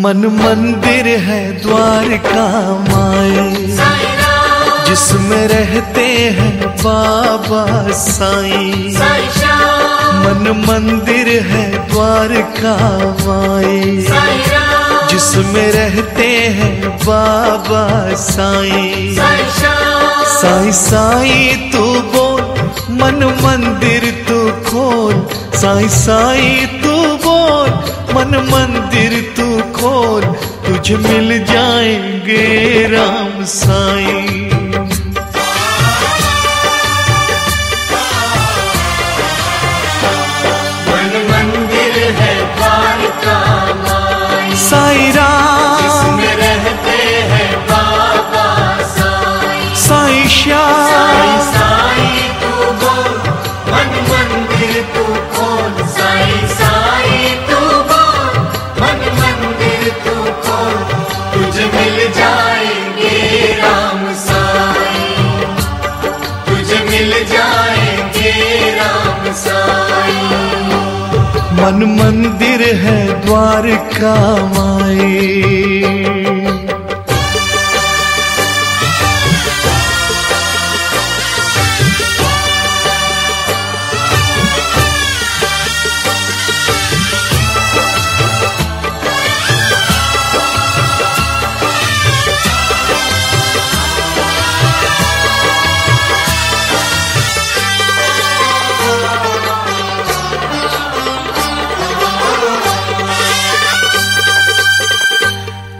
मन मंदिर है द्वार का माए। जिसमें रहते हैं बाबा साईं। मन मंदिर है द्वार का माए। जिसमें रहते हैं बाबा साईं। साईं साईं तू बोल, मन मंदिर तू खोल। साईं साईं तू बोल, मन मंदिर तुझे मिल जाएँगे राम साईं। मन मंदिर है द्वार का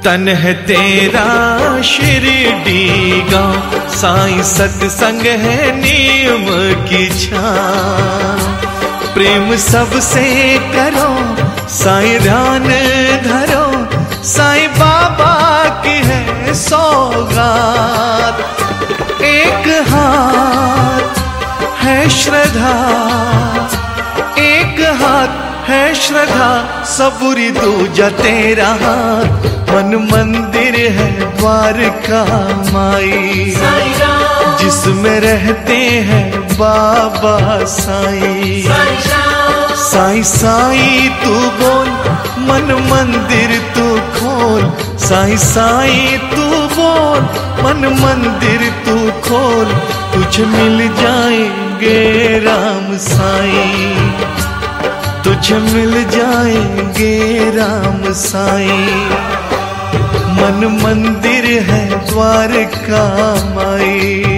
तन है तेरा शिरडी गाँव साईं सत्संग है नियम की छा। प्रेम सबसे करो, साई ध्यान धरो, साई बाबा की है सौगात। एक हाथ है श्रद्धा, एक हाथ है श्रद्धा, सबूरी दूजा तेरा हाथ। मन मंदिर है द्वार का माई। जिसमें रहते हैं बाबा साई। साई, साईं, तू बोल, मन मंदिर तू खोल। साई साई, तू बोल, मन मंदिर तू खोल। तुझे मिल जाएँगे राम साईं। तुझे मिल जाएँगे राम साई। मन मंदिर है द्वारका माई।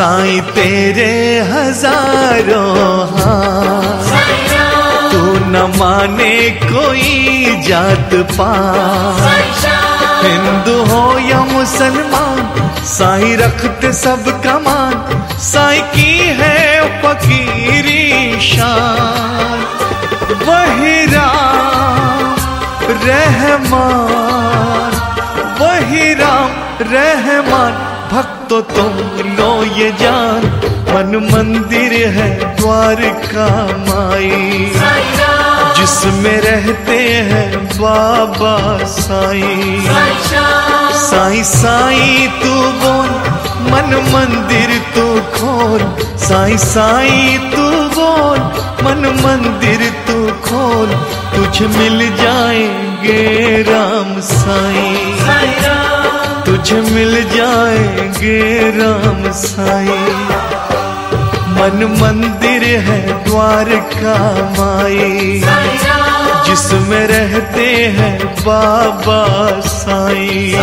साईं तेरे हज़ारों राम तू न माने कोई जात राम हिंदू हो या मुसलमान, साईं रखते सब कमान साईं की है फकीरी शान। वही राम रहमान, वही राम रहमान। भक्तो तुम लो ये जान, मन मंदिर है द्वार का माई। जिसमें रहते हैं बाबा साई। साई, साईं तू बोल, मन मंदिर तू खोल। साई साई तू बोल, मन मंदिर तू खोल। तुझे मिल जाएँगे राम साईं। तुझे मिल जाएँगे राम साई। मन मंदिर है द्वारका माई। जिसमें रहते हैं बाबा साई।